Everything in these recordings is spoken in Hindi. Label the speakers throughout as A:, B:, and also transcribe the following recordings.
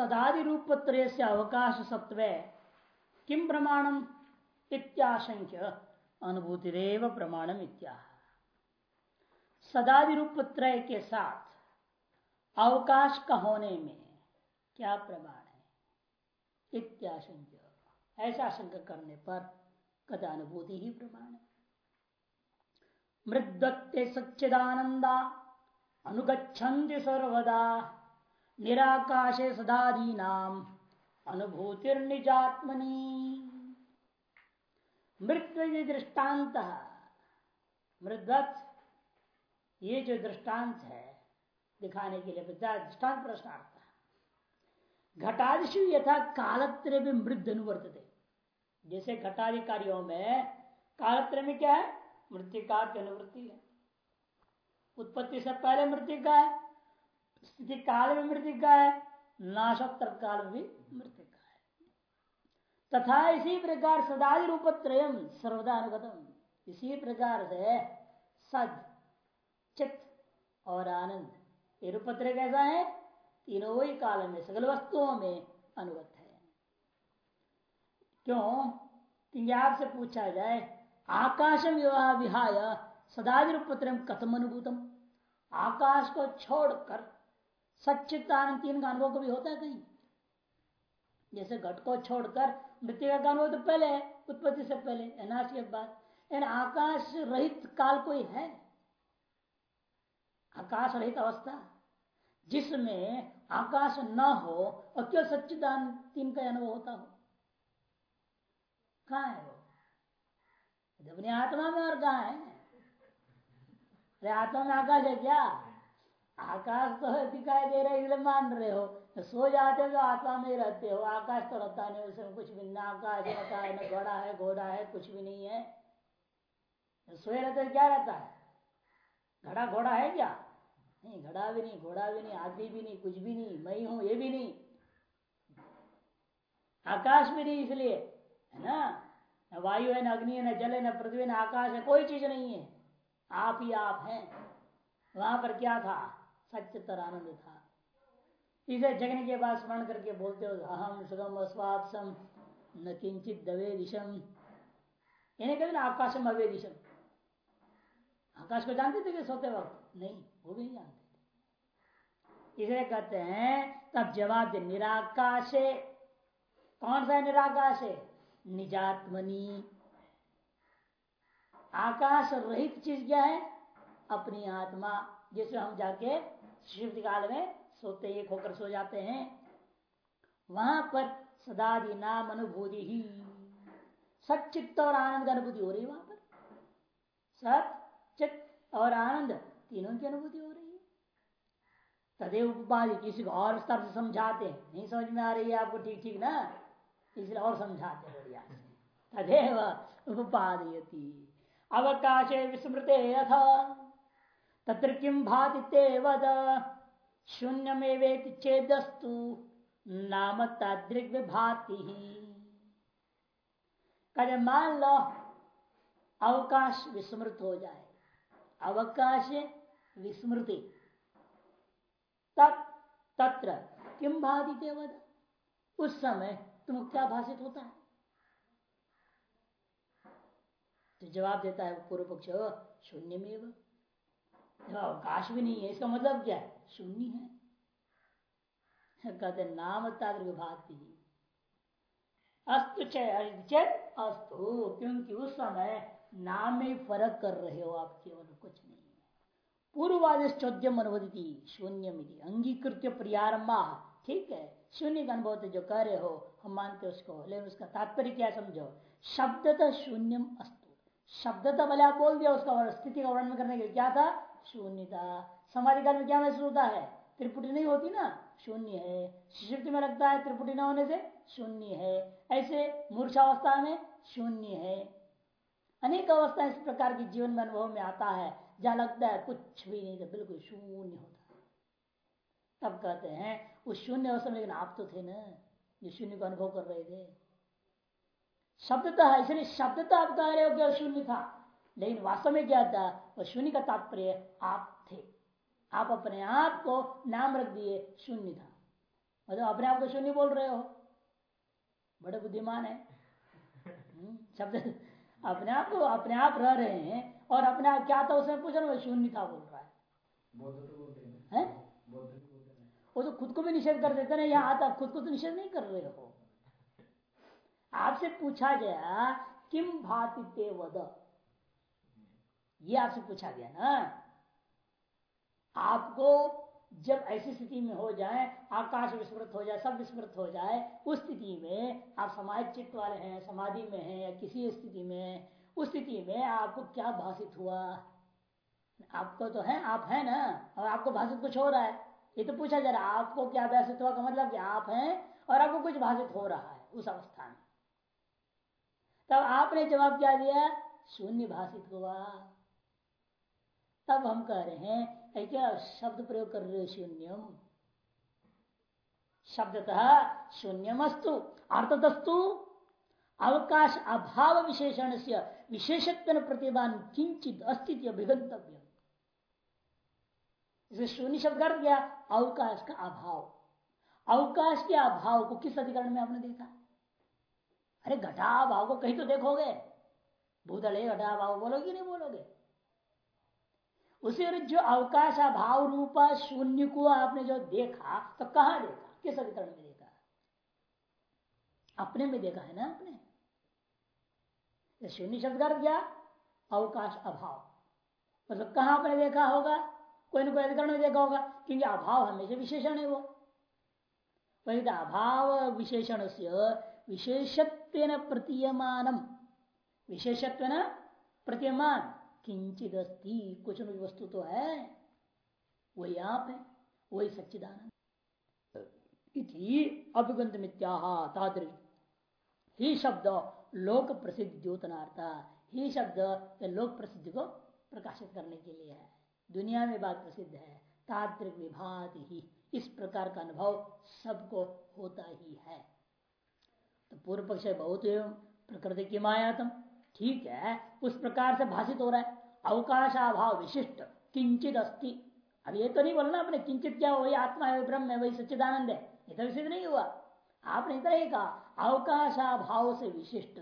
A: सदादि रूप से अवकाश सत्व किम प्रमाणम इत्याशंक्य अनुभूतिरेव प्रमाणम इत्या सदादि रूप के साथ अवकाश का होने में क्या प्रमाण है? इत्याशंक्य ऐसा शंका करने पर कदानुभूति ही प्रमाण है। मृदत्ते सच्चिदानंदा अनुगछन्ति सर्वदा। निराकाशे सदादीनाम अनुभूतिर्निजात्मनी। मृत्यु दृष्टांत मृदत ये जो दृष्टांत है, दिखाने के लिए दृष्टांत प्रश्नार्थ घटादिशु यथा कालत्र भी मृद अनुवर्तते जैसे घटादि कार्यों में कालत्र में क्या है? मृतिका की अनुवृत्ति है। उत्पत्ति से पहले मृतिका है। स्थिति काल में मृतिका है नाशोत्तर काल में भी मृतिका है। तथा इसी प्रकार सदादि रूपत्रयम सर्वदा अनुगतम। इसी प्रकार से सद चित और आनंद, ये रूपत्र कैसा है? तीनों ही काल में सगल वस्तुओं में अनुगत है। क्यों? क्योंकि आपसे पूछा जाए आकाशम विवाह विहाय सदादि रूपत्र कथम अनुभूतम आकाश को छोड़कर सचित आनंद तीन का अनुभव कभी होता है कहीं। जैसे घट को छोड़कर मृत्यु का अनुभव तो पहले है, उत्पत्ति से पहले अनाश के बाद। आकाश रहित काल कोई है? आकाश रहित अवस्था। जिसमें आकाश न हो और क्यों सच्चिदान तीन का अनुभव होता हो। कहा है वो? अपनी आत्मा में और कहा है? अरे आत्मा में आकाश है क्या? आकाश तो दिखाई दे रहा है, इसलिए मान रहे हो। सो जाते हो तो आत्मा में रहते हो। आकाश तो रहता नहीं, उसमें कुछ भी ना, आकाश रहता है, न घोड़ा है घोड़ा है, कुछ भी नहीं है। सोए रहते क्या रहता है? घड़ा घोड़ा है क्या? नहीं, घड़ा भी नहीं, घोड़ा भी नहीं आदमी भी नहीं, कुछ भी नहीं, मैं हूँ, ये भी नहीं। आकाश भी नहीं इसलिए, है ना? न वायु है, न अग्नि है, न जल है, न पृथ्वी न आकाश है, कोई चीज़ नहीं है। आप ही आप हैं। वहाँ पर क्या था? सच्चतर आनंद था। इसे जगने के बाद स्मरण करके बोलते हो अहम सुगम अस्वापसम न किंचित दवे दिशम इन्हें कहते ना आकाशम अवे दिशम आकाश को जानते थे कि सोते वक्त? नहीं, वो भी नहीं जानते थे। इसे कहते हैं, तब जवाब दे, निराकाशे। कौन सा है निराकाश? है निजात्मनी। आकाश रहित चीज़ क्या है? अपनी आत्मा जिसे हम जाके शिव काल में सोते एक होकर सो जाते हैं, वहाँ पर सदादि नाम अनुभूति ही। सचित्त और आनंद अनुभूति हो रही है वहाँ पर। सत चित्त और आनंद तीनों की अनुभूति हो रही है। तदेव उपाधि किसी को और स्तर से समझाते हैं। नहीं समझ में आ रही है आपको ठीक ठीक ना? इसलिए और समझाते बढ़िया तदेव उपादयती अवकाशे विस्मृते अथ तत्र किम भाति वद? शून्य में वेति चेदस्तु। नाम तादृग भाति कहे मान लो, अवकाश विस्मृत हो जाए। अवकाश विस्मृति। तत्, तत्र किम भाति वद? उस समय तुम क्या भाषित होता है? तो जवाब देता है पूर्व पक्ष शून्य में अवकाश भी नहीं है, इसका मतलब क्या है? शून्य है। कहते नाम ताद विभाग अस्तु चेत अस्तु, क्योंकि उस समय नाम में फ़र्क कर रहे हो आप, केवल कुछ नहीं है। पूर्ववाद चौद्यम अनुवदिति शून्य अंगीकृत प्रियारंभा ठीक है, शून्य का अनुभव जो कह रहे हो, हम मानते उसको, लेकिन उसका तात्पर्य क्या समझो? शब्दतः शून्यम अस्तु। शब्दतः भले आप बोल दिया उसका स्थिति का वर्णन करने के लिए। क्या था? शून्यता समाधि काल में क्या महसूस होता है? त्रिपुटी नहीं होती ना? शून्य है। शिशुप्ति में लगता है त्रिपुटी न होने से शून्य है। ऐसे मूर्छावस्था में शून्य है। अनेक अवस्था इस प्रकार की जीवन में अनुभव में आता है, जहाँ लगता है कुछ भी नहीं तो बिल्कुल शून्य होता तब कहते हैं, उस शून्य अवस्था में, लेकिन आप तो थे ना, जो शून्य को अनुभव कर रहे थे। शब्दतः इसलिए शब्दतः आप कह रहे हो कि शून्य था। लेकिन वास्तव में क्या था? वह शून्य का तात्पर्य आप थे। आप अपने आप को नाम रख दिए शून्य था। मतलब अपने आप को शून्य बोल रहे हो। बड़े बुद्धिमान है। हम्म, शब्द अपने आप को अपने आप रह रहे हैं और अपने आप क्या था उसमें पूछ रहे शून्य था बोल रहा है। है। वो तो खुद को भी निषेध कर देते ना यहाँ आता खुद को तो निषेध नहीं कर रहे हो। आपसे पूछा गया किम भाति ते वद? ये आपसे पूछा गया ना। आपको जब ऐसी स्थिति में हो जाए, आकाश विस्मृत हो जाए, सब विस्मृत हो जाए, उस स्थिति में आप समाज चित्त वाले हैं, समाधि में हैं या किसी स्थिति में, उस स्थिति में आपको क्या भाषित हुआ? आपको तो है, आप है ना। और आपको भाषित कुछ हो रहा है। ये तो पूछा जा रहा है, आपको क्या भाषित हुआ? का मतलब कि आप हैं और आपको कुछ भाषित हो रहा है उस अवस्था तब आपने जवाब क्या दिया? शून्य भाषित हुआ। तब हम कह रहे हैं क्या शब्द प्रयोग कर रहे हो शून्यम? शब्दतः शून्यमस्तु, अर्थतस्तु, अवकाश अभाव विशेषण से विशेषत्व प्रतिभान किंचित अस्तित्व अभिगंतव्य इसे शून्य शब्द कर गया अवकाश का अभाव। अवकाश के अभाव को किस अधिकरण में आपने देखा? अरे घटा भाव को कहीं तो देखोगे। भूतले घटा भाव बोलोगे नहीं बोलोगे? उसे जो अवकाश अभाव रूपा शून्य को आपने जो देखा तो कहा देखा? किस अधिकरण में देखा? अपने में देखा है ना आपने? शून्य शब्द कर गया अवकाश अभाव। मतलब कहा आपने देखा होगा? कोई ना कोई अधिकरण में देखा होगा, क्योंकि अभाव हमेशा विशेषण है वो। वही तो अभाव विशेषण से विशेषत्व प्रतीयमान विशेषत्व प्रतीयमान किंचित अस्थि कुछ न वस्तु तो है वही आप है वही सच्चिदानंद अभिगंत मित्याह ही शब्द लोक प्रसिद्ध द्योतनार्थ ही शब्द लोक प्रसिद्धि को प्रकाशित करने के लिए है दुनिया में बात प्रसिद्ध है तात्रिक विभात ही इस प्रकार का अनुभव सबको होता ही है तो पूर्व पक्ष बहुत प्रकृति की मायातम ठीक है, उस प्रकार से भाषित हो रहा है। अवकाशाभाव विशिष्ट, किंचित अस्थि अब ये तो नहीं बोलना अपने किंचित क्या वही आत्मा है ब्रह्म है, वही सच्चिदानंद है। ये तो सिद्ध नहीं हुआ। आपने इतना ही कहा, अवकाशाभाव से विशिष्ट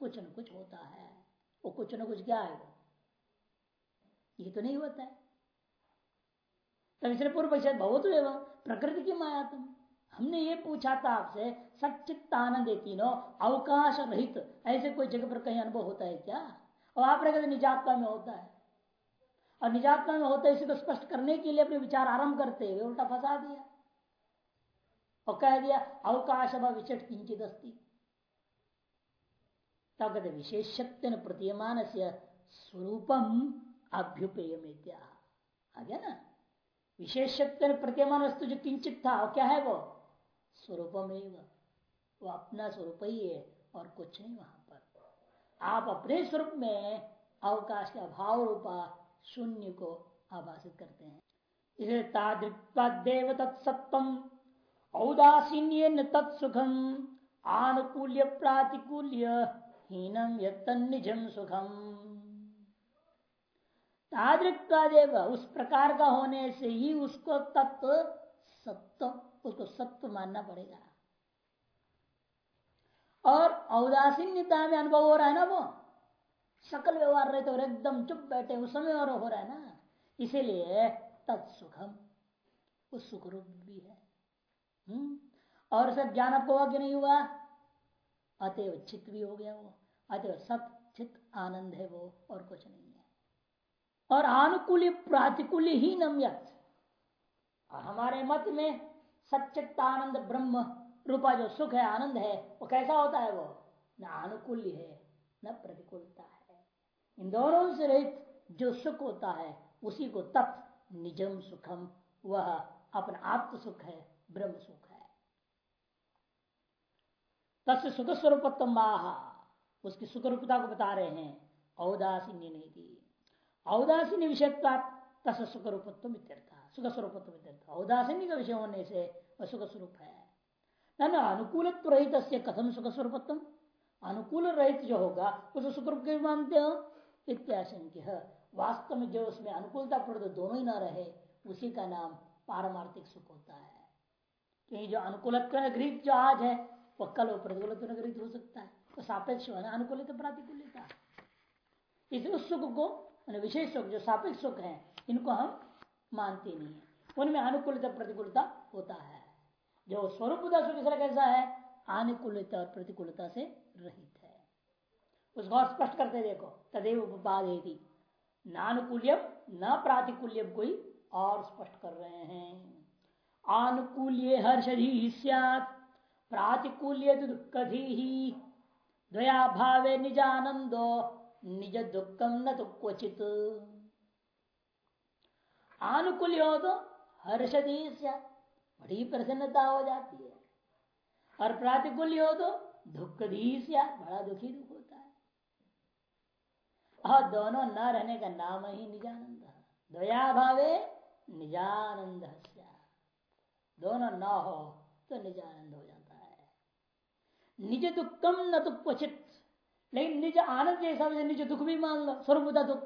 A: कुछ न कुछ होता है। वो कुछ न कुछ क्या है ये तो नहीं होता है। तब इसलिए पूर्व पक्ष बहुत प्रकृति की माया तुम। हमने ये पूछा था आपसे सचित आनंद तीनों, अवकाश रहित, ऐसे कोई जगह पर कहीं अनुभव होता है क्या? और आपने कहते निजात्मा में होता है। और निजात्मा में होता है, इसी को स्पष्ट करने के लिए अपने विचार आरंभ करते हुए उल्टा फंसा दिया। और कह दिया, अवकाश विचट किंचित अस्थि तब कहते विशेषत्व प्रतीयमान से स्वरूपम अभ्युपेय में आ गया ना? विशेषत्व प्रतीयमान वस्तु जो किंचित था क्या है वो? स्वरूपम वो अपना स्वरूप ही है और कुछ नहीं वहाँ पर। आप अपने स्वरूप में अवकाश के अभाव रूपा शून्य को आभाषित करते हैं। इसे तादृक्देव तत्सत्वम औदासीन्य तत्सुखम आनुकूल्य प्रातिकूल्य हीनम यम सुखम तादृक्देव उस प्रकार का होने से ही उसको तत्व सत्व उसको सत्व मानना पड़ेगा। और औदासीन्यता में अनुभव हो रहा है ना वो, सकल व्यवहार रहते और एकदम चुप बैठे उस समय और हो रहा है ना, इसीलिए तत्सुखम, उस सुख रूप भी है। हम्म और सब ज्ञान आपको हुआ कि नहीं हुआ? अतएव चित्त भी हो गया वो, अतएव सत चित्त आनंद है वो, और कुछ नहीं है। और आनुकूल, प्रातिकूल ही नम्यत, हमारे मत में सच्चित्तानंद ब्रह्म रूपा जो सुख है, आनंद है, वो कैसा होता है वो? न अनुकूल है, न प्रतिकूलता है। इन दोनों से रहित जो सुख होता है, उसी को तत् निजम सुखम, वह अपना आत्म सुख है, ब्रह्म सुख है। तस् सुख स्वरूपत्म उसकी सुख रूपता को बता रहे हैं, औदासीन्य नहीं थी। औदासीन्य विषयत्वा तस् सुख रूपत्व सुख स्वरूपत्व औदासीन्य का विषय होने से वह सुख स्वरूप है न अनुकूल रहित कथम सुख स्वरूपत्म अनुकूल रहित जो होगा उसे सुख रूप के मानते हो इत्याशंक्य वास्तव में जो उसमें अनुकूलता पूर्ण दोनों ही ना रहे उसी का नाम पारमार्थिक सुख होता है क्योंकि जो अनुकूल गृहित जो आज है वह कल वो प्रतिकूल गृहित हो सकता है तो सापेक्ष अनुकूलित प्रातिकूल्यता इस सुख को विशेष सुख जो सापेक्ष सुख है, इनको हम मानते नहीं है। उनमें अनुकूलता प्रतिकूलता होता है। जो स्वरूप सुख कैसा है? अनुकूलता और प्रतिकूलता से रहित है। उसको और स्पष्ट करते देखो, तदेव उपाधि नानुकूल्यम न प्रातिकूल्यम कोई और स्पष्ट कर रहे हैं। आनुकूल्य हर्षधि सैत प्रातिकूल्य दुखधि ही। दया भावे निजानंदो निज दुखम न तो क्वचित। आनुकूल हो तो हर्षदी बड़ी प्रसन्नता हो जाती है। और प्रातिकूल हो तो दुख बड़ा दुखी दुख होता है। और दोनों न रहने का नाम ही निजानंद दया भावे निजानंद दोनों न हो तो निजानंद हो जाता है। निज दुखम न तो क्वचित, लेकिन निज आनंद जैसा निज दुख भी मान लो। स्वरूपता दुख,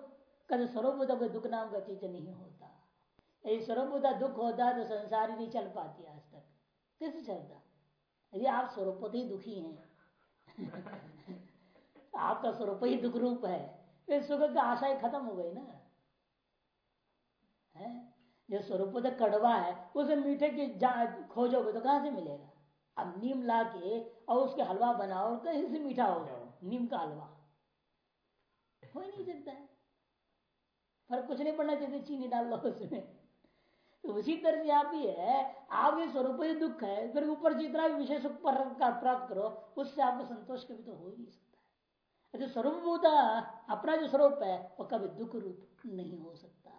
A: कभी स्वरूप दुख नाम का चीज़ नहीं होता। यदि स्वरूपता दुख होता तो संसार ही नहीं चल पाती आज तक। कैसे चलता? यदि आप स्वरूप ही दुखी हैं। आपका स्वरूप ही दुख रूप है। फिर सुख की आशा ही खत्म हो गई ना। है? जो स्वरूप कड़वा है, उसे मीठे की खोजोगे तो कहाँ से मिलेगा? अब नीम ला के और उसके हलवा बनाओ, कहीं से मीठा हो जाओ। नीम का हलवा। हो ही नहीं सकता। है फ़र्क कुछ नहीं पड़ना चाहिए चीनी डाल लो उसमें। तो उसी तरह से आप ही है आपके स्वरूप ही दुख है, फिर ऊपर जितना भी विशेष प्राप्त करो, उससे आपको संतोष कभी तो हो ही नहीं सकता है। स्वरूप होता अपना जो स्वरूप है, वो कभी दुख रूप नहीं हो सकता।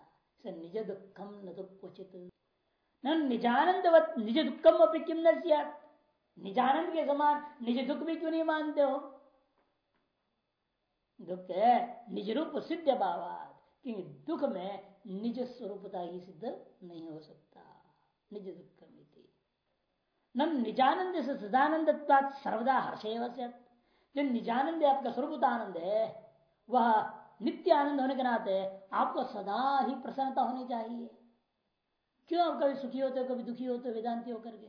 A: निज दुखम न दुख क्वचित। निजानंद निज दुखम अपनी किम न निजानंद के समान निज दुख भी क्यों नहीं मानते हो? दुख है, निज रूप सिद्ध क्योंकि दुख में निज स्वरूपता ही सिद्ध नहीं हो सकता। निज दुख निजानंद से सदानंद सर्वदा हर्ष जो निजानंद आपका स्वरूप आनंद है, वह नित्य आनंद होने के नाते आपको सदा ही प्रसन्नता होनी चाहिए। क्यों आप कभी सुखी होते हो, कभी दुखी होते हो, वेदांति होकर के?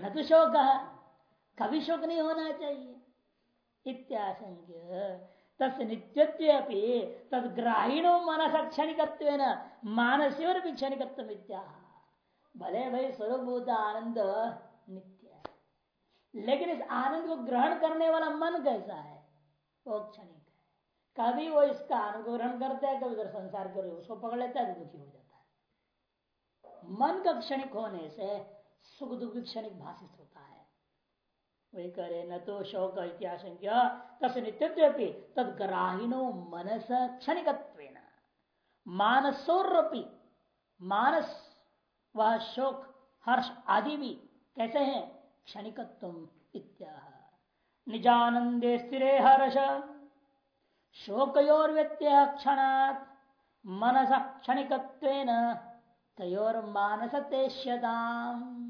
A: न तो शोक कभी शोक नहीं होना चाहिए। इत्याशंक्य। तस् नित्यत्व तदग्राहीणो मनस क्षणिक मानस और भी क्षणिक भले भाई स्वरूप आनंद नित्य है। लेकिन इस आनंद को ग्रहण करने वाला मन कैसा है? वो क्षणिक है। कभी वो इसका आनंद को ग्रहण करता है, कभी उधर संसार कर उसको पकड़ लेता है तो दुखी हो जाता है। मन का क्षणिक होने से सुख दुख क्षणिक भाषित होता है। वही करे न तो शोक इत्याशंक्य। तस् नित्यत्व तदग्राहिनो मनस क्षणिक मानसोरपी मानस वह शोक, हर्ष आदि भी कैसे हैं? इत्या निजानंदे स्थिरे हर्ष। शोकोर व्यत्यय क्षणात् मनस क्षणिक तयोर मानस तेष्यताम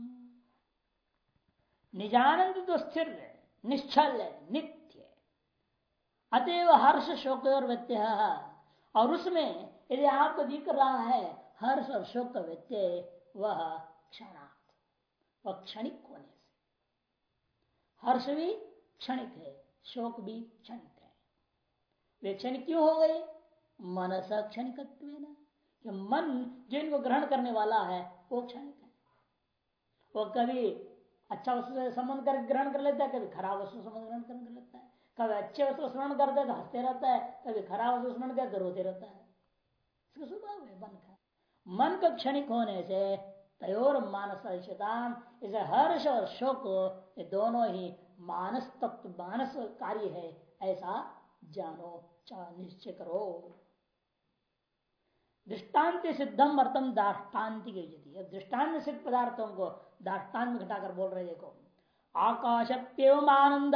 A: निजानंद तो स्थिर है, निश्चल है, नित्य अतएव हर्ष शोक और व्यत्यय, और उसमें यदि आपको दिख रहा है हर्ष और शोक का व्यत्यय, वह क्षणार्थ वह क्षणिक होने से। हर्ष भी क्षणिक है, शोक भी क्षणिक है। वे क्षणिक क्यों हो गए? मनस क्षणिक मन जिनको ग्रहण करने वाला है, वो क्षणिक है। वो कभी अच्छा वस्तु से संबंध कर ग्रहण कर लेता है, कभी खराब वस्तु संबंध ग्रहण कर लेता है। कभी अच्छे वस्तु स्मरण करते तो हँसते रहता है, कभी खराब वस्तु स्मरण करते रोते रहता है। इसका स्वभाव है, मन का। मन का क्षणिक होने से तयोर मानस इसे हर्ष और शोक, ये दोनों ही मानस तत्व मानस कार्य है, ऐसा जानो निश्चय करो। दृष्टांत सिद्धम अर्थम दाष्टान्ति की दृष्टांत सिद्ध पदार्थों को दाष्टान में घटाकर बोल रहे, देखो। आकाशप्यव आनंद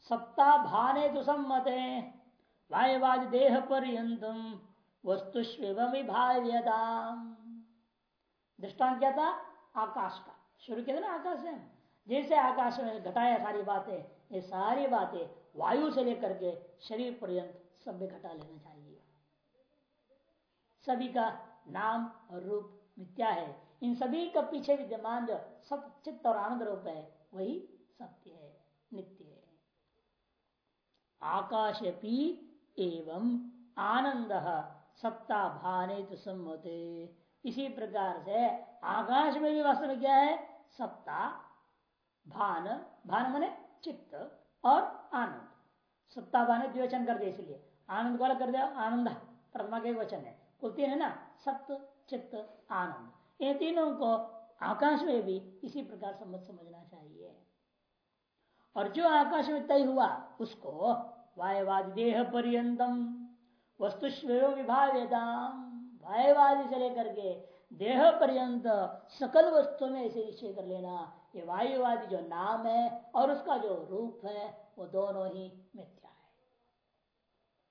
A: सत्ता भाने तो सम्मते वायुवाद देह पर्यतम वस्तु दृष्टान क्या था? आकाश का। शुरू किया था ना आकाश से? जैसे आकाश में घटाया सारी बातें, ये सारी बातें वायु से लेकर के शरीर पर्यंत सब में घटा लेना चाहिए। सभी का नाम और रूप मिथ्या है। इन सभी का पीछे विद्यमान जो सब चित्त और आनंद रूप है, वही सत्य है, नित्य है। आकाश एवं आनंद सत्ता भाने तो सम्मते इसी प्रकार से आकाश में भी वास्तव में क्या है? सत्ता भान भान मने चित्त और आनंद। सत्ता भाने द्विवचन कर दिया इसलिए। आनंद अलग कर दिया, आनंद प्रमा के वचन है। कुल तीन है ना सत्य चित्त, आनंद। इन तीनों को आकाश में भी इसी प्रकार समझ समझना चाहिए। और जो आकाश में तय हुआ, उसको वायवादी देह पर्यतम वस्तु विभाव्यताम, वायवादी से लेकर के देह पर्यंत सकल वस्तु में इसे निश्चय कर लेना। ये वायुवादी जो नाम है और उसका जो रूप है, वो दोनों ही मिथ्या है।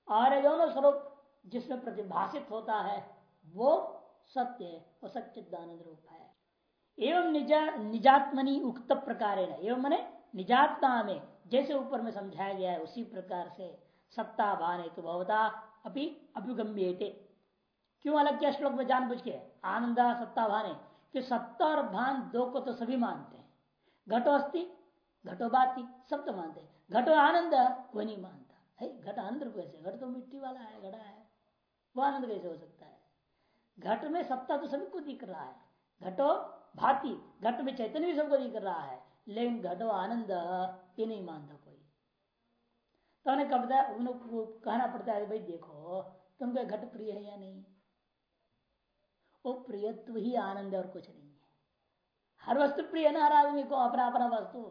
A: और ये दोनों स्वरूप जिसमें प्रतिभाषित होता है, वो सत्य वो सच्चिदानंद रूप है। एवं निजा, निजात्मनी उक्त प्रकार एवं मैंने निजात्मा में जैसे ऊपर में समझाया गया है, उसी प्रकार से सत्ता भान तो भवता अभी अभिगम्य क्यों अलग क्या श्लोक में जान बुझ के? आनंदा सत्ता भाने। कि सत्ता और भान दो को तो सभी मानते हैं। घटो अस्थि घटो बाती, सब तो मानते हैं। घटो आनंद वो नहीं मानता। है, घट आनंद कैसे? घट तो मिट्टी वाला है, घड़ा है। वो आनंद कैसे हो सकता है? घट में सत्ता तो सभी को दिख रहा है। घटो भाती, घट में चैतन्य भी सबको दिख रहा है। लेकिन घटो आनंद, ये नहीं मानता कोई। तो उन्हें कब कहना पड़ता है, भाई देखो तुमको घट प्रिय है या नहीं? वो प्रियत्व ही आनंद और कुछ नहीं है। हर वस्तु प्रिय ना, हर आदमी को अपना अपना वस्तु।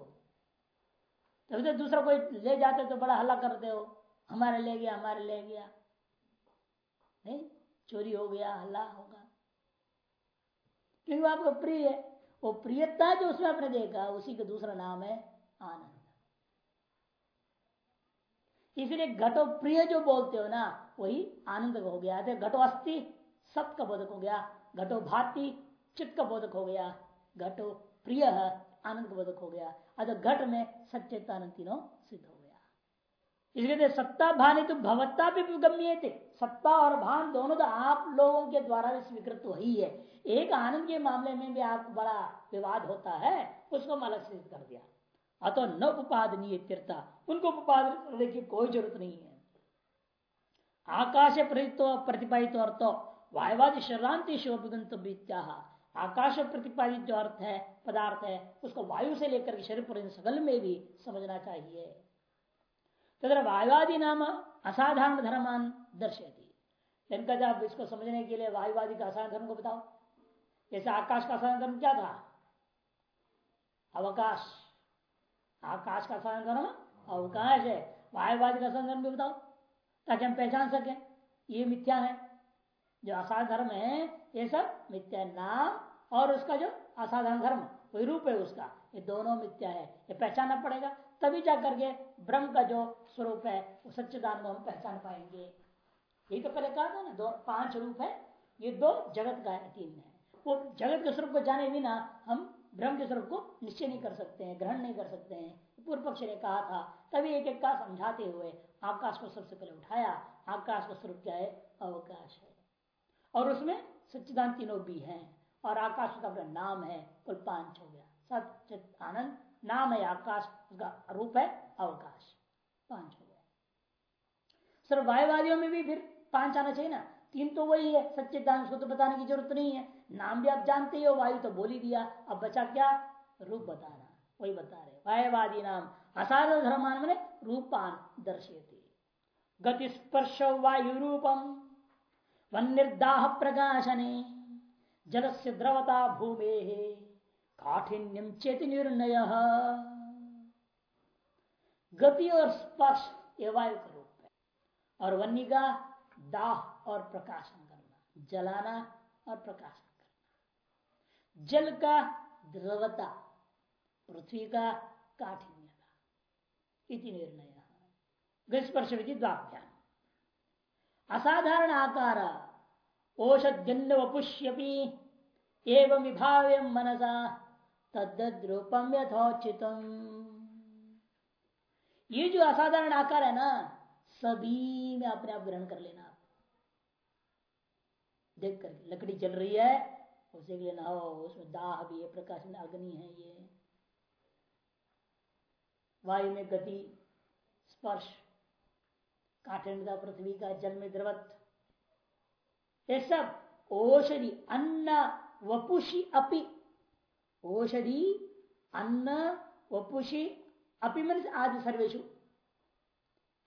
A: तभी तो दूसरा कोई ले जाते तो बड़ा हल्ला करते हो। हमारे ले गया, हमारे ले गया। नहीं? चोरी हो गया, हल्ला होगा। क्योंकि आपको प्रिय है। वो प्रियता जो उसमें आपने देखा, उसी का दूसरा नाम है आनंद। इसलिए घटो प्रिय जो बोलते हो ना, वही आनंद हो गया। घटो अस्थि, सत का बोधक हो गया। घटो भाति, चित्त का बोधक हो गया। घटो प्रिय, आनंद का बोधक हो गया। अतः घट में सचेतानंद तीनों इसलिए सत्ता भानी तो भवत्ता भी गम्य थे। सत्ता और भान दोनों तो आप लोगों के द्वारा भी स्वीकृत वही है। एक आनंद के मामले में भी आपको बड़ा विवाद होता है, उसको हम सिद्ध कर दिया। अतो न उपादनीय तीर्था। उनको उपादन की कोई ज़रूरत नहीं है। आकाश प्रतिपादित तो वायुवादी शरांति शिवगंतव्या आकाश प्रतिपादित जो अर्थ है, पदार्थ है, उसको वायु से लेकर शरीर पर सगल में भी समझना चाहिए। तथा वायुवादी नाम असाधारण धर्मान दर्शती इनका जब इसको समझने के लिए वायुवादी का असाधारण धर्म को बताओ। जैसे आकाश का असाधारण धर्म क्या था? अवकाश। आकाश का असाधारण धर्म अवकाश है। वायुवादी का असाधारण धर्म भी बताओ, ताकि हम पहचान सके, ये मिथ्या है। जो असाधारण धर्म है, ये सब मिथ्या नाम और उसका जो असाधारण धर्म वही रूप है उसका, ये दोनों मिथ्या है। ये पहचानना पड़ेगा। तभी जा करके ब्रह्म का जो स्वरूप है, वो सच्चिदान को हम पहचान पाएँगे। यही तो पहले कहा था ना, दो, पाँच रूप है, ये दो जगत का है तीन है। वो जगत के स्वरूप को जाने बिना हम ब्रह्म के स्वरूप को निश्चय नहीं कर सकते हैं, ग्रहण नहीं कर सकते हैं। पूर्व पक्ष ने कहा था, तभी एक एक का समझाते हुए आकाश को सबसे पहले उठाया, आकाश का स्वरूप क्या है? अवकाश है। और उसमें सच्चिदान तीनों भी हैं, और आकाश का अपना नाम है, कुल पाँच हो गया। सचित आनंद नाम है आकाश रूप है अवकाश। पाँच हो गया। सर वायुवादियों में भी फिर पाँच आना चाहिए ना? तीन तो वही है सच्चिदान उसको तो बताने की ज़रूरत नहीं है। नाम भी आप जानते हो वायु तो बोली दिया। अब बचा क्या? रूप बताना वही बता रहे वायुवादी नाम। असाध धर्मान मैंने रूपान दर्शेती गति स्पर्श वायु रूपम वन्यदाह प्रकाशने जल से द्रवता भूमे। काठिन्यम चेत निर्णय। गति और स्पर्श ये वायु का रूप है। और वन्य का दाह और प्रकाशन करना, जलाना और प्रकाशन करना। जल का द्रवता, पृथ्वी का काठिन्य का इति निर्णय। स्पर्श विधि द्वाभ्याम। असाधारण आकार ओषधन्य वपुष्यपी, एवं विभाव्य मनसा तद्रूपम यथोचित ये जो असाधारण आकार है ना, सभी में अपने आप ग्रहण कर लेना देख कर लकड़ी जल रही है, उसी के लिए नहो उसमें दाह भी है, प्रकाश में अग्नि है ये। वायु में गति, स्पर्श काठिन्यता पृथ्वी का जल में द्रवत, ये सब औषधि अन्न, वपुषी अपि औषधि अन्न, वपुषी अपि मन आदि सर्वेशु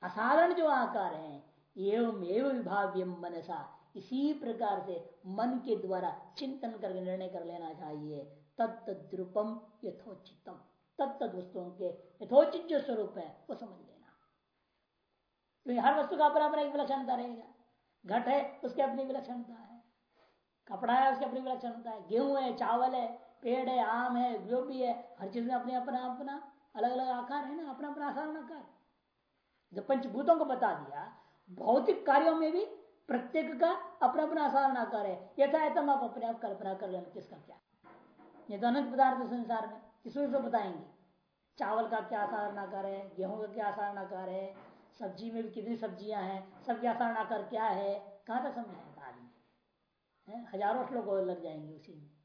A: असाधारण जो आकार है, एवं एवं विभाव्य मनसा। इसी प्रकार से मन के द्वारा चिंतन करके निर्णय कर लेना चाहिए। तत्त द्रुपम यथोचितम तत्त वस्तुओं के यथोचित जो स्वरूप है, वो समझ लेना। क्योंकि तो हर वस्तु का अपना अपना एक विलक्षणता रहेगा। घट है, उसकी अपनी विलक्षणता है। कपड़ा है, उसकी अपनी विलक्षणता है। गेहूँ है, चावल है पेड़ है, आम है, जो भी है, हर चीज़ में अपने अपना अपना अलग अलग आकार है ना, अपना अपना आसारण आकार। जब पंचभूतों को बता दिया, भौतिक कार्यों में भी प्रत्येक का अपना अपना आसारण आकार है। यथायतम आप अपने आप कल्पना कर लेना किसका क्या ये तो अनंत पदार्थ संसार में किसको तो बताएँगे। चावल का क्या आसारण आकार है, गेहूँ का क्या आसारण आकार है, सब्ज़ी में भी कितनी सब्ज़ियाँ हैं सबके आसारण आकार क्या है, कहाँ तक समझाएगा आदमी? हज़ारों श्लोक लग जाएँगे उसी में।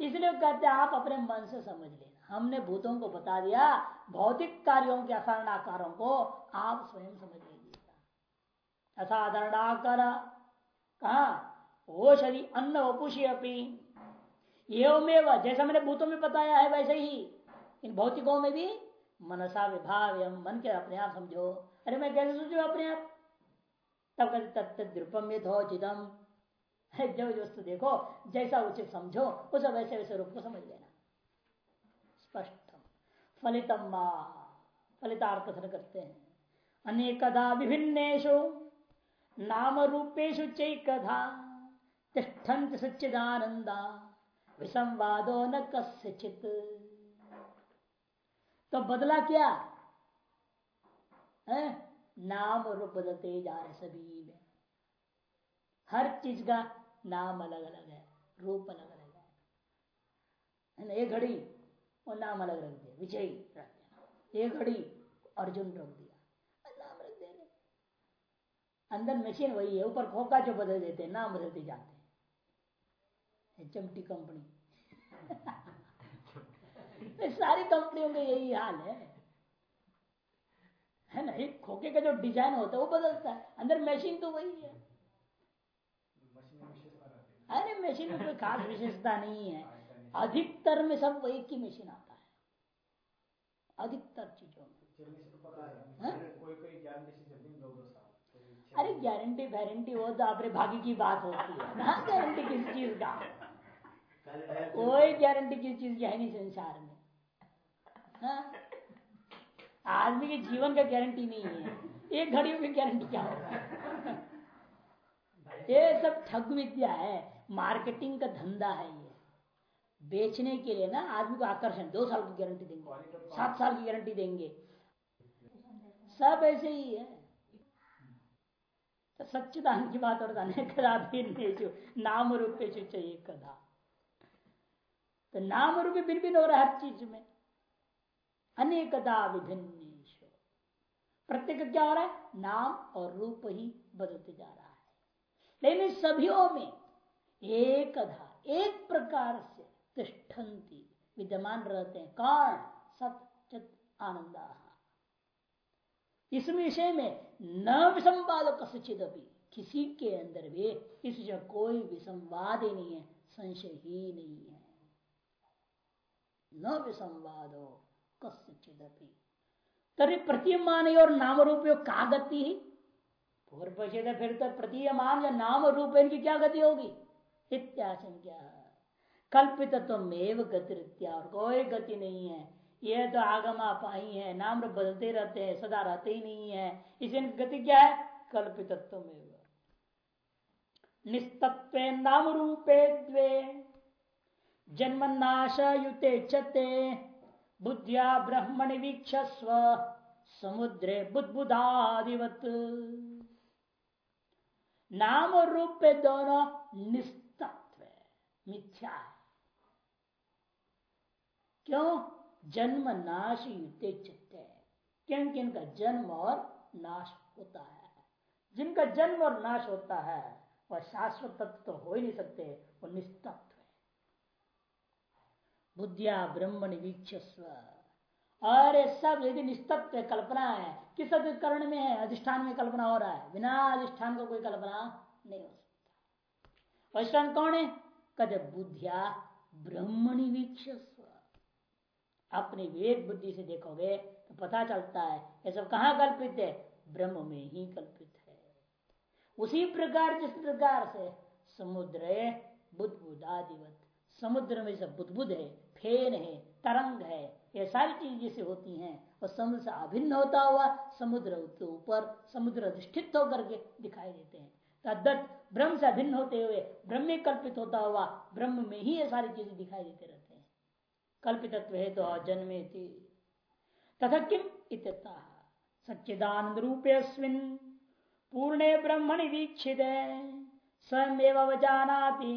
A: इसलिए कहते हैं, आप अपने मन से समझ लेना हमने भूतों को बता दिया, भौतिक कार्यों के असाधारण आकारों को आप स्वयं समझ लीजिएगा। असाधारण आकार, कहा? औषधि अन्न वपुषी अपनी एवमेव जैसा मैंने भूतों में बताया है, वैसे ही। इन भौतिकों में भी मनसा विभाव एवं मन के अपने आप समझो। अरे मैं कैसे अपने आप। तब कहते तत्व द्रुपम यथोचितम। जो वस्तु देखो, जैसा उचित समझो, उसे वैसे वैसे रूप को समझ लेना। स्पष्ट फलितम फलितार्थ कथन करते हैं। अनेकदा विभिन्नेशु नाम रूपेशु चैकधा, तिष्ठन्त सच्चिदानंदा विसंवादो न कस्यचित। तो बदला क्या? है? नाम रूप बदलते जा रहे सभी में। हर चीज़ का नाम अलग अलग है, रूप अलग अलग है। एक घड़ी और नाम अलग रख दिया, विजयी रख दिया। एक घड़ी अर्जुन रख दिया। नाम रख दे अंदर मशीन वही है, ऊपर खोखा जो बदल देते हैं, नाम बदलते जाते हैं। चमटी कंपनी सारी कंपनियों का यही हाल है। है ना एक खोखे का जो डिज़ाइन होता है, वो बदलता है। अंदर मशीन तो वही है। अरे मशीन में कोई खास विशेषता नहीं है। अधिकतर में सब एक ही मशीन आता है। अधिकतर चीज़ों में। अरे गारंटी वारंटी हो तो अपने भाग्य की बात होती है। ना गारंटी किस चीज़ का? कोई गारंटी किस चीज़ की है नहीं संसार में। हाँ? आदमी के जीवन का गारंटी नहीं है। एक घड़ी की गारंटी क्या होगा? ये सब ठग विद्या है। मार्केटिंग का धंधा है ये। बेचने के लिए ना आदमी को आकर्षण दो साल की गारंटी देंगे सात साल की गारंटी देंगे। सब ऐसे ही है। तो सच्चिदान की बात और कदा भी जो नाम रूप चाहिए कदा। तो नाम रूप भिन्न भिन्न हो रहा है हर चीज़ में। अनेकदा विभिन्न प्रत्येक क्या हो रहा है? नाम और रूप ही बदलते जा रहा है। लेकिन सभीों में एक एक प्रकार से तिष्ठन्ति। विद्यमान रहते हैं। कौन? सत आनंद। इस विषय में न विसंवाद कसित अभी किसी के अंदर भी इस विषय कोई विसंवाद ही नहीं है, संशय ही नहीं है। न विसंवाद कसित अभी तभी प्रतीयमान और नाम रूप का गति? ही पूर्व फिर तो प्रतीयमान या नाम रूप इनकी क्या गति होगी? इत्याशंका कल्पित तो गतिरित्या, और कोई गति नहीं है। यह तो आगमा पाई है, नाम बदलते रहते हैं, सदा रहते ही नहीं है। इसे गति क्या है? कल्पित निस्तत्व नाम रूपे द्वे। जन्म नाश युते चते बुद्धिया ब्रह्मण वीक्षस्व। समुद्रे बुद्बुदादिवत नाम और रूप दोनों निस्त मिथ्या है। क्यों? जन्म नाश युते चित्त क्योंकि इनका जन्म और नाश होता है। जिनका जन्म और नाश होता है, वह शाश्वत तत्व तो हो ही नहीं सकते, वो निस्तत्व है। बुद्धिया ब्रह्मण वीक्षस्व। और सब यदि निस्तत्व कल्पना है, किस कर्ण में है? अधिष्ठान में कल्पना हो रहा है। बिना अधिष्ठान का को कोई कल्पना नहीं हो सकता। अधिष्ठान कौन है? कहते बुद्धिया ब्रह्मणि वीक्षस्व। अपनी वेद बुद्धि से देखोगे तो पता चलता है, ये सब कहाँ कल्पित है? ब्रह्म में ही कल्पित है। उसी प्रकार, जिस प्रकार से समुद्र बुद्ध समुद्र में सब बुद्ध है, फेन है, तरंग है, ये सारी चीज़ जैसे होती हैं और समुद्र से अभिन्न होता हुआ समुद्र के ऊपर, समुद्र अधिष्ठित होकर के दिखाई देते हैं। तद्दत ब्रह्म से अभिन्न होते हुए ब्रह्म कल्पित होता हुआ ब्रह्म में ही ये सारी चीज़ें दिखाई देते रहते हैं। कल्पित हेतु तो जन्मे थी तथा किम इत्यता? सच्चिदानंद रूपेस्विन पूर्णे ब्रह्मणि दीक्षित स्वयं एवं जानाति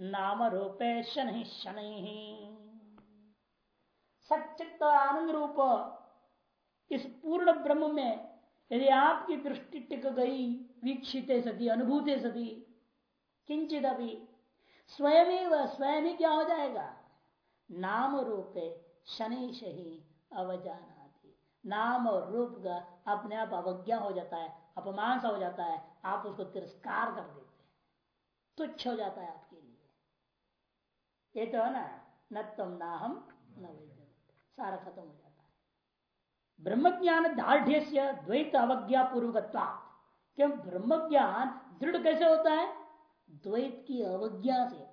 A: नाम रूपे शनि शनि। सचित आनंद रूप। इस पूर्ण ब्रह्म में यदि आपकी दृष्टि टिक गई वीक्षित सती, अनुभूत सती किंचित अभी स्वयं स्वयं ही क्या हो जाएगा? नाम रूपे शनि अवजाना नाम और रूप का अपने आप अवज्ञा हो जाता है अपमान सा हो जाता है, आप उसको तिरस्कार कर देते हैं। तुच्छ हो जाता है आपके लिए। ये तो है ना, न तुम ना हम न सारा खत्म हो जाता है। ब्रह्म ज्ञान दार्ढ़ द्वैत अवज्ञा पूर्वकत्वा क्यों ब्रह्म ज्ञान दृढ़ कैसे होता है? द्वैत की अवज्ञा से।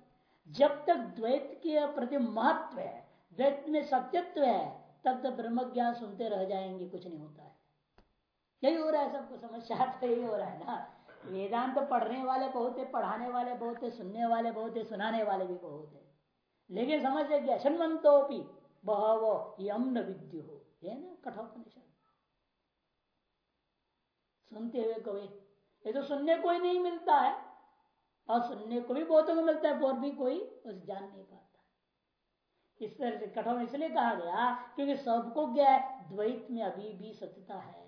A: जब तक द्वैत के प्रति महत्व है, द्वैत में सत्यत्व है, तब तक ब्रह्म ज्ञान सुनते रह जाएँगे, कुछ नहीं होता है। यही हो रहा है सबको समस्या तो यही हो रहा है ना। वेदांत तो पढ़ने वाले बहुत है, पढ़ाने वाले बहुत है, सुनने वाले बहुत है, सुनाने वाले भी बहुत है। लेकिन समझ गया शनमंतो भी बहवो यम न विद्यु हो ये ना कठोपनिषद। सुनते हुए कभी ये तो सुनने को ही नहीं मिलता है। और सुनने को भी बहुतों को मिलता है, और भी कोई उस जान नहीं पाता। इस तरह से कठोर इसलिए कहा गया क्योंकि सबको क्या द्वैत में अभी भी सत्यता है।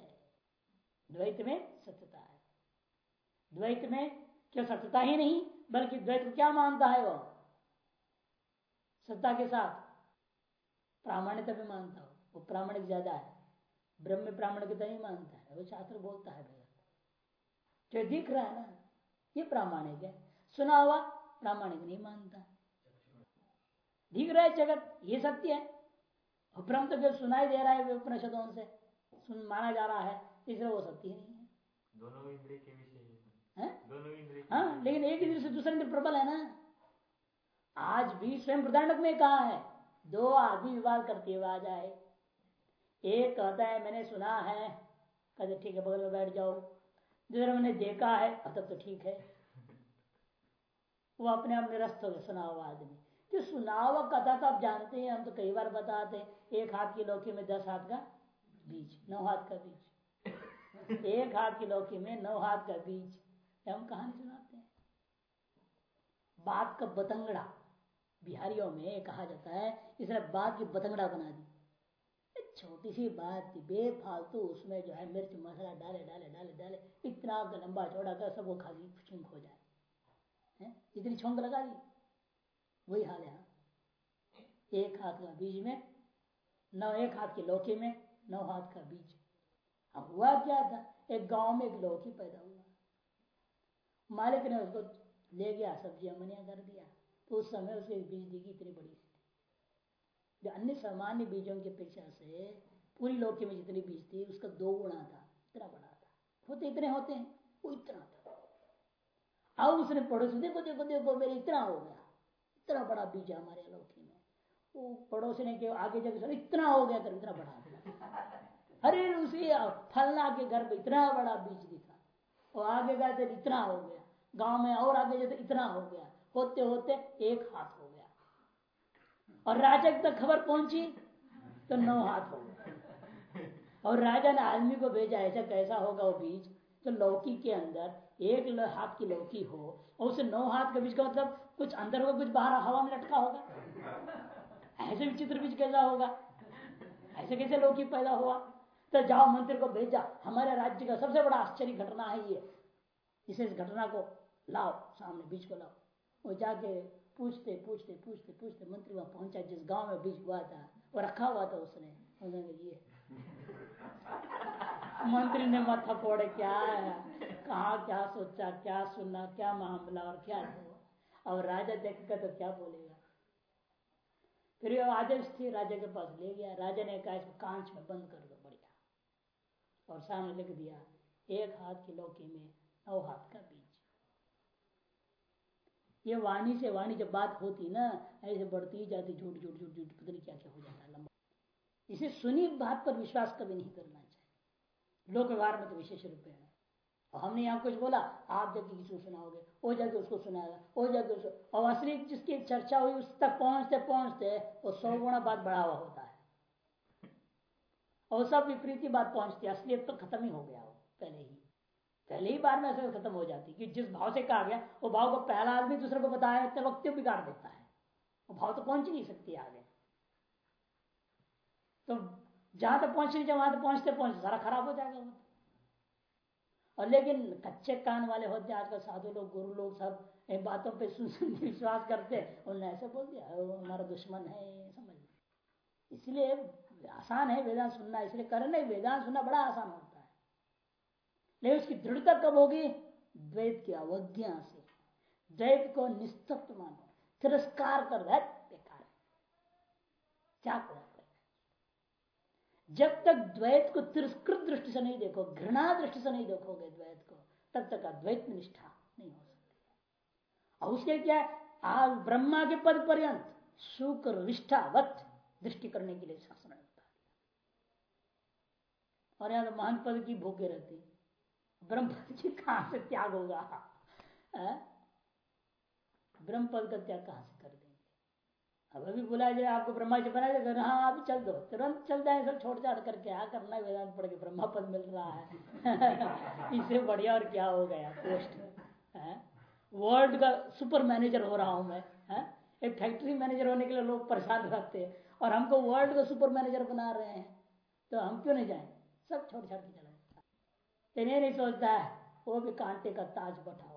A: द्वैत में सत्यता है। द्वैत में क्या सत्यता ही नहीं, बल्कि द्वैत को क्या मानता है वो? सत्ता के साथ। प्रामाणिकता भी मानता हो। वो प्रामाणिक ज़्यादा है। ब्रह्म ब्राह्मण प्रामाणिकता नहीं मानता है वो शास्त्र बोलता है भैया। जो दिख रहा है ना ये प्रामाणिक है। सुना हुआ प्रामाणिक नहीं मानता। दिख रहा है जगत ये सत्य है। ब्रह्म तो जब सुनाई दे रहा है उपनिषदों से सुन माना जा रहा है इसलिए वो सत्य नहीं है। दोनों इंद्रिय के विषय है। दोनों इंद्रिय हाँ लेकिन एक इंद्र से दूसरे इंद्र प्रबल है ना। आज भी स्वयं प्रधानक में कहा है? दो आदमी विवाद करते हुए आ जाए। एक कहता है, मैंने सुना है। कहते, ठीक है, बगल में बैठ जाओ। दूसरा मैंने देखा है तब तो ठीक है। वो अपने आप निरस्त हो गया सुना हुआ आदमी। जो सुना हुआ कथा तो आप जानते हैं, हम तो कई बार बताते हैं, एक हाथ की लौकी में दस हाथ का बीज, नौ हाथ का बीज। एक हाथ की लौकी में नौ हाथ का बीज। हम कहानी सुनाते हैं। बात का बतंगड़ा, बिहारियों में कहा जाता है, इसने बात की बतंगड़ा बना दी। छोटी सी बात थी, बेफालतू उसमें जो है मिर्च मसाला डाले डाले डाले डाले, इतना लंबा चौड़ा कर सबको खाली छुंक हो जाए। है? इतनी छोंक लगा दी। वही हाल है एक हाथ का बीज में, नौ एक हाथ की लौकी में, नौ हाथ का बीज। अब हुआ क्या था? एक गाँव में एक लौकी पैदा हुआ। मालिक ने उसको ले गया, सब्ज़ियाँ मनिया कर दिया। तो उस समय उसके बीज दिखी इतनी बड़ी जो अन्य सामान्य बीजों की अपेक्षा से पूरी लौकी में जितनी बीज थी, उसका दो गुणा था, इतना बड़ा था। होते इतने होते हैं, वो इतना था। अब उसने पड़ोस देखो देखो देखो, मेरे इतना हो गया। इतना बड़ा बीज है हमारे लौकी में। वो पड़ोसी ने के आगे जाके इतना हो गया कर इतना बड़ा अरे उसी फलना के घर पे इतना बड़ा बीज दिखा और आगे गए तो इतना हो गया। गाँव में और आगे जाते इतना हो गया। होते होते एक हाथ और राजा तक खबर पहुँची तो नौ हाथ हो गया और राजा ने आदमी को भेजा, ऐसा कैसा होगा वो बीज? तो लौकी के अंदर एक हाथ की लौकी हो, और उसे नौ हाथ का बीज का मतलब कुछ अंदर होगा, कुछ बाहर हवा में लटका होगा। ऐसे विचित्र बीज कैसा होगा? ऐसे कैसे लौकी पैदा हुआ? तो जाओ मंत्री को भेजा। हमारे राज्य का सबसे बड़ा आश्चर्य घटना है ये। इसे इस घटना को लाओ, सामने बीज को लाओ। वो जाके पूछते पूछते पूछते पूछते, मंत्री वहाँ पहुँचा, जिस गाँव में बीज हुआ था वो रखा हुआ था उसने। उन्होंने ये मंत्री ने माथा फोड़े क्या है? कहा, क्या सोचा, क्या सुना, क्या मामला और क्या हुआ और राजा देखेगा तो क्या बोलेगा? फिर वो आदेश थी, राजा के पास ले गया। राजा ने कहा, इसको कांच में बंद कर दो, बढ़िया। और सामने लिख दिया, एक हाथ की लौकी में नौ हाथ का बीज। ये वाणी से वाणी जब बात होती ना, ऐसे बढ़ती जाती, झूठ झूठ झूठ झूठ, पता नहीं क्या क्या हो जाता है लंबा। इसे सुनी बात पर विश्वास कभी नहीं करना चाहिए। लोक व्यवहार में तो विशेष रूप में और हमने यहाँ कुछ बोला, आप जाके किसी को सुनाओगे, वो जाके उसको सुनाएगा, वो जाके उसको और असली जिसकी चर्चा हुई उस तक पहुँचते पहुँचते, वो सौ गुणा बात बढ़ा होता है। और सब विपरीत बात पहुँचती है, असलियत तो खत्म ही हो गया वो पहले ही। पहले ही बार में ऐसे खत्म हो जाती कि जिस भाव से कहा गया, वो भाव को पहला आदमी दूसरे को बताया, इतने वक्त बिगाड़ देता है। वो भाव तो पहुँच नहीं सकती आगे। तो जहाँ तक पहुँच नहीं वहाँ तक पहुँचते पहुँचते, सारा खराब हो जाएगा वो। और लेकिन कच्चे कान वाले होते आजकल साधु लोग, गुरु लोग सब इन बातों पे सुन सुन विश्वास करते उन्होंने ऐसे बोल दिया हमारा दुश्मन है, समझ इसलिए आसान है वेदांत सुनना, इसलिए करना वेदांत सुनना बड़ा आसान होता लेकिन उसकी दृढ़ता कब होगी? द्वैत की अवज्ञा से। द्वैत को निस्तप्त मानो। तिरस्कार कर रहा बेकार जब तक द्वैत को तिरस्कृत दृष्टि से नहीं देखो, घृणा दृष्टि से नहीं देखोगे द्वैत को, तब तक अद्वैत निष्ठा नहीं हो सकती। और उसके क्या आज ब्रह्मा के पद पर्यंत शुक्र निष्ठावत दृष्टि करने के लिए शासन है और यहाँ तो महान पद की भूखे रहती ब्रह्म की कहाँ से त्याग होगा? ब्रह्म पद का त्याग कहाँ से कर अब अभी बुलाया जाए, आपको ब्रह्मा जी बनाया जाए हाँ आप चल दो। तुरंत चल जाए, सब छोड़ छाड़ करके क्या करना वेदांत पढ़ के ब्रह्मा पद मिल रहा है। इससे बढ़िया और क्या हो गया? पोस्ट। वर्ल्ड का सुपर मैनेजर हो रहा हूँ मैं है? एक फैक्ट्री मैनेजर होने के लिए लोग परेशान रहते हैं। और हमको वर्ल्ड का सुपर मैनेजर बना रहे हैं तो हम क्यों नहीं जाए? सब छोड़ छाड़ के चले इन्हें नहीं सोचता है, वो भी कांटे का ताज बैठा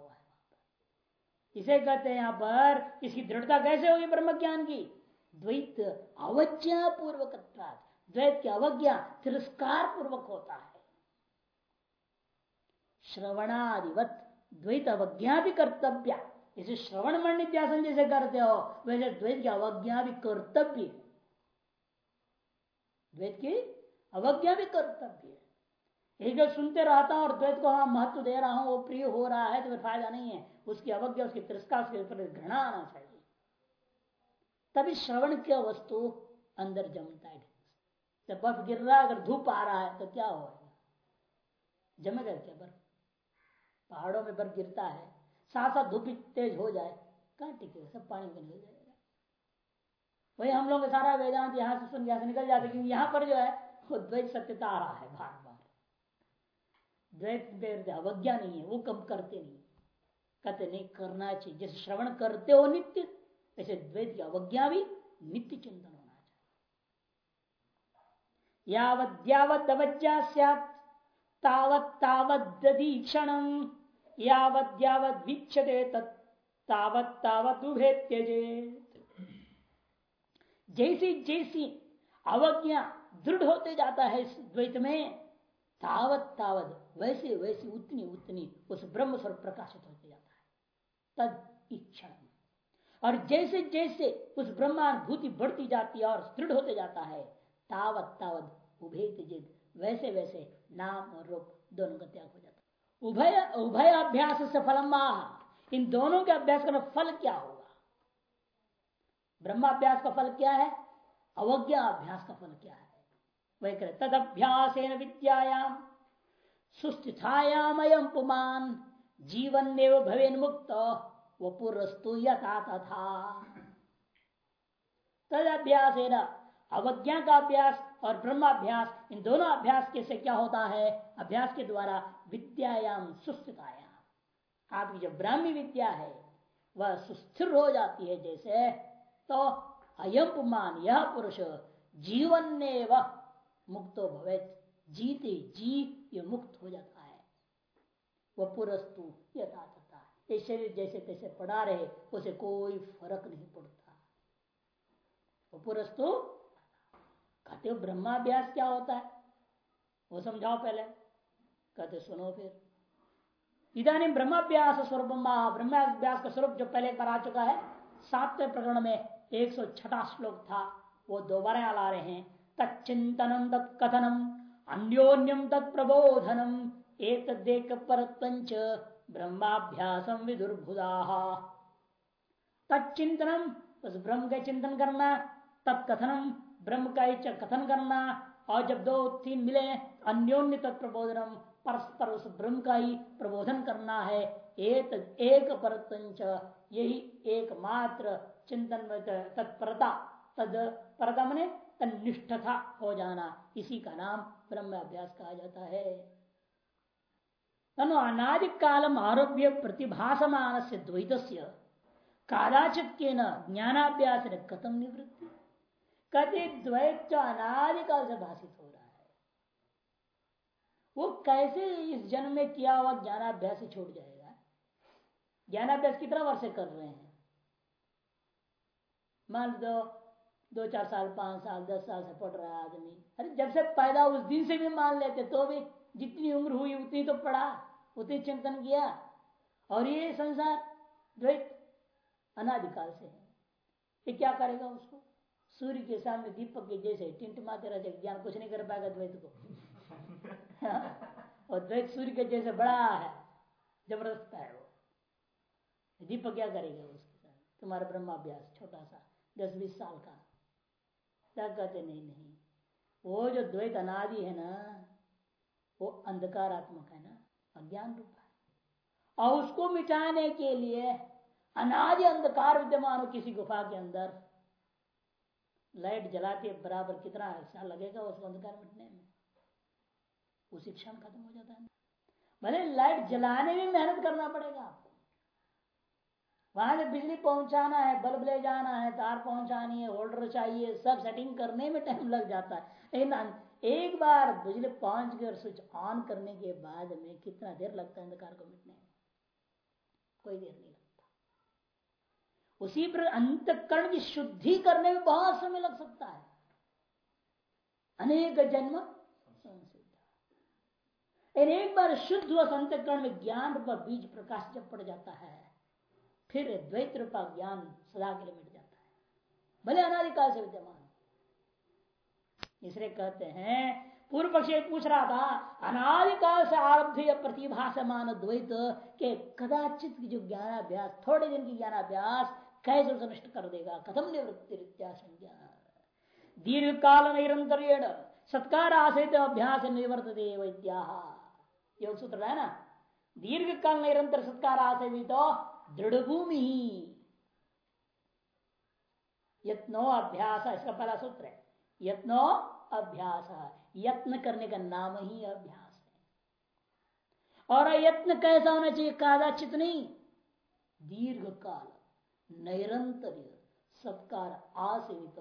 A: इसे कहते हैं यहाँ पर, इसकी दृढ़ता कैसे होगी ब्रह्म ज्ञान की? द्वैत अवज्ञा पूर्वक द्वैत की अवज्ञा तिरस्कार पूर्वक होता है। श्रवणादिवत द्वैत अवज्ञा भी कर्तव्य। इसे श्रवण मन नित्यासन जैसे करते हो, वैसे द्वैत की अवज्ञा भी कर्तव्य द्वैत की अवज्ञा भी कर्तव्य है एक जो सुनते रहता हूँ और द्वैत को हाँ महत्व दे रहा हूँ, वो प्रिय हो रहा है तो फिर फ़ायदा नहीं है। उसकी अवज्ञा, उसकी तिरस्कार, उसके ऊपर घृणा आना चाहिए। तभी श्रवण की वस्तु अंदर जमता है। जब बर्फ़ गिर रहा है, अगर धूप आ रहा है तो क्या होगा जमेगा क्या बर्फ़। पहाड़ों में बर्फ़ गिरता है साथ साथ धूप तेज हो जाए, कहा टिकेगा सब पानी में निकल जाएगा। वही हम लोग सारा वेदांत यहाँ से सुन यहाँ से निकल जाते क्योंकि यहाँ पर जो है, वो द्वैत सत्यता आ रहा है बार बार द्वैत अवज्ञा नहीं है, वो कम करते नहीं। कहते, नहीं, करना चाहिए। जैसे श्रवण करते हो नित्य, ऐसे द्वैत की अवज्ञा भी नित्य चिंतन होना चाहिए। अवज्ञा तावत तावदीक्षण यावद्यावत वीक्षते तावत तावत उभे त्यजे जैसी जैसी अवज्ञा दृढ़ होते जाता है इस द्वैत में, तावत तावत वैसे वैसे उतनी उतनी उस ब्रह्म स्वरूप प्रकाशित होते जाता है। तद इच्छा और जैसे जैसे उस ब्रह्मानुभूति बढ़ती जाती है और दृढ़ होते जाता है, तावत तावत उभय जिद, वैसे वैसे नाम और रूप दोनों का त्याग हो जाता उभय उभय अभ्यास से फलम इन दोनों के अभ्यास का फल क्या होगा? ब्रह्माभ्यास का फल क्या है? अवज्ञा अभ्यास का फल क्या है? वही करे तद अभ्यास विद्यायाम। सुस्थितायाम पुमान। जीवन देव भवेन मुक्त वो पुरस्तु यथा तथा। तद अभ्यास है ना अवज्ञा का अभ्यास और ब्रह्माभ्यास, इन दोनों अभ्यास के से क्या होता है? अभ्यास के द्वारा विद्यायाम सुस्थितायाम आपकी जो ब्राह्मी विद्या है, वह सुस्थिर हो जाती है जैसे तो अयम पुमान यह पुरुष जीवन ने वह मुक्तो भवे जीते जी ये मुक्त हो जाता है। वह पुरस्तु यथा तथा ये शरीर जैसे तैसे पड़ा रहे, उसे कोई फ़र्क नहीं पड़ता। तो पुरस्तु कहते हो, ब्रह्माभ्यास क्या होता है? वो समझाओ पहले। कहते सुनो फिर। इधानी ब्रह्माभ्यास स्वरूप ब्रह्माभ्यास का स्वरूप जो पहले बार आ चुका है, सातवें प्रकरण में एक सौ श्लोक था। वो दोबारा ला रहे हैं। तच्चिंतनम तत्कथनम। अन्योन्यम तत्प्रबोधनम एक देख परत्वंच ब्रह्माभ्यासम विदुर्भुदा। तत्चिंतनम उस ब्रह्म का चिंतन करना तत्कथनम ब्रह्म का कथन करना और जब दो तीन मिले अन्योन्य तत्प्रबोधनम परस्पर उस ब्रह्म का ही प्रबोधन करना है। एक एक परतंच यही एकमात्र चिंतन तत्परता। तद परता मने तनिष्ठता हो जाना, इसी का नाम ब्रह्म अभ्यास कहा जाता है। तनु अनादि कालम आरोप्य प्रतिभासमान से द्वैत कादाचित के न ज्ञानाभ्यास ने कथम निवृत्ति? कति द्वैत जो अनादिकाल से भाषित हो रहा है। वो कैसे इस जन्म में किया हुआ ज्ञानाभ्यास छोड़ जाएगा? ज्ञानाभ्यास कितना वर्ष कर रहे हैं? मान दो दो चार साल, पाँच साल, दस साल से पढ़ रहा है आदमी। अरे जब से पैदा उस दिन से भी मान लेते तो भी जितनी उम्र हुई, उतनी तो पढ़ा, उतनी चिंतन किया। और ये संसार द्वैत, अनादिकाल से है। ये क्या करेगा उसको? सूर्य के सामने दीपक के जैसे टिंट मारते रहते ज्ञान कुछ नहीं कर पाएगा द्वैत को। और द्वैत सूर्य के जैसे बड़ा है, ज़बरदस्त है वो। दीपक क्या करेगा उसके साथ? तुम्हारा ब्रह्माभ्यास, छोटा सा दस बीस साल का। कहते नहीं नहीं। वो जो द्वैत अनादि है ना, वो अंधकारात्मक है ना, अज्ञान रूप है। और उसको मिटाने के लिए अनादि अंधकार विद्यमान हो किसी गुफा के अंदर, लाइट जलाते बराबर कितना ऐसा लगेगा उसको अंधकार मिटने में? उसी क्षण खत्म हो जाता है। भले लाइट जलाने में मेहनत करना पड़ेगा आपको। वहाँ से बिजली पहुंचाना है, बल्ब ले जाना है, तार पहुंचानी है, होल्डर चाहिए, सब सेटिंग करने में टाइम लग जाता है। लेकिन एक बार बिजली पहुँच गई और स्विच ऑन करने के बाद में कितना देर लगता है अंधकार को मिटने में? कोई देर नहीं लगता। उसी पर अंतकरण की शुद्धि करने में बहुत समय लग सकता है। अनेक जन्म एक बार शुद्ध व अंतकरण में ज्ञान रूप बीज प्रकाश जब पड़ जाता है फिर द्वैत रूपा ज्ञान सदा के लिए मिट जाता है। भले अनादिकाल से विद्यमान इसलिए कहते हैं, पूर्व पक्ष पूछ रहा था, अनादिकाल से आरब्ध प्रतिभासमान द्वैत के कदाचित जो ज्ञानाभ्यास, थोड़े दिन की ज्ञानाभ्यास कैसे उसे नष्ट कर देगा? कथम निवृत्ति संज्ञा। दीर्घ काल निरंतर सत्कार आशित अभ्यास निवर्तते वैद्या। योग सूत्र है ना? दीर्घ काल निरंतर सत्कार आशित तो दृढ़ भूमि ही यत्नो अभ्यास, इसका पहला सूत्र है। यत्नो अभ्यास, यत्न करने का नाम ही अभ्यास है। और यत्न कैसा होना चाहिए? कादाचित नहीं। दीर्घ काल निरंतर सत्कार आसेवित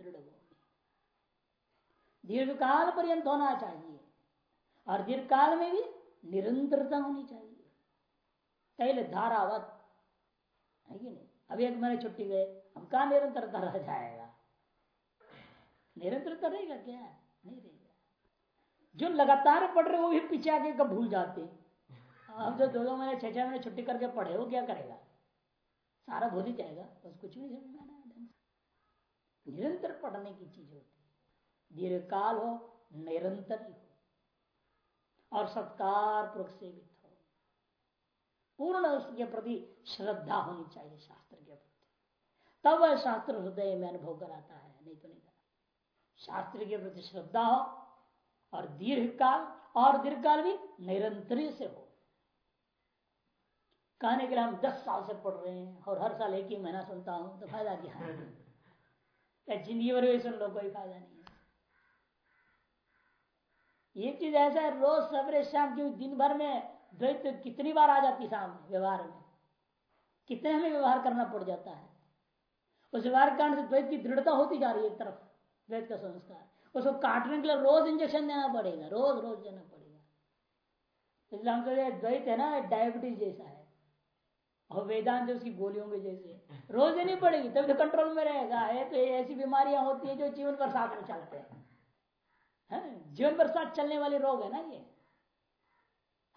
A: दृढ़ भूमि दीर्घ काल पर्यंत होना चाहिए। और दीर्घ काल में भी निरंतरता होनी चाहिए। पहले धारावत है कि नहीं। अभी एक महीने छुट्टी गए हम कहा निरंतरता रह जाएगा? निरंतरता रहेगा क्या? नहीं रहेगा। जो लगातार पढ़ रहे वो भी पीछे आके कब भूल जाते? अब जो दो दो महीने, छह छह महीने छुट्टी करके पढ़े वो क्या करेगा? सारा भूल ही जाएगा, बस कुछ भी नहीं समझ में निरंतर पढ़ने की चीज़ होती दीर्घ काल हो, निरंतर ही और सत्कार पूर्वक सेवित पूर्ण उसके प्रति श्रद्धा होनी चाहिए शास्त्र के प्रति। तब वह शास्त्र हृदय में अनुभव कराता है, नहीं तो नहीं करा शास्त्र के प्रति श्रद्धा हो और दीर्घ काल और दीर्घ काल भी निरंतर से हो। कहने के लिए हम दस साल से पढ़ रहे हैं और हर साल एक ही महीना सुनता हूँ तो फ़ायदा क्या? है ज़िंदगी भर भी सुन लो कोई फ़ायदा नहीं है? ये चीज़ ऐसा है, रोज सवेरे शाम क्योंकि दिन भर में द्वैत कितनी बार आ जाती सामने व्यवहार में? कितने हमें व्यवहार करना पड़ जाता है? उस व्यवहार के कारण से द्वैत की दृढ़ता होती जा रही है एक तरफ़, द्वैत का संस्कार। उसको काटने के लिए रोज इंजेक्शन देना पड़ेगा, रोज रोज देना पड़ेगा। इसलिए हम कहते द्वैत है ना डायबिटीज़ जैसा है। और वेदांत उसकी गोलियों के जैसे रोज देनी पड़ेगी तब तो कंट्रोल में रहेगा। ये तो ऐसी बीमारियाँ होती है जो जीवन भर साथ में चलते हैं। है? जीवन भर साथ चलने वाले रोग है ना ये।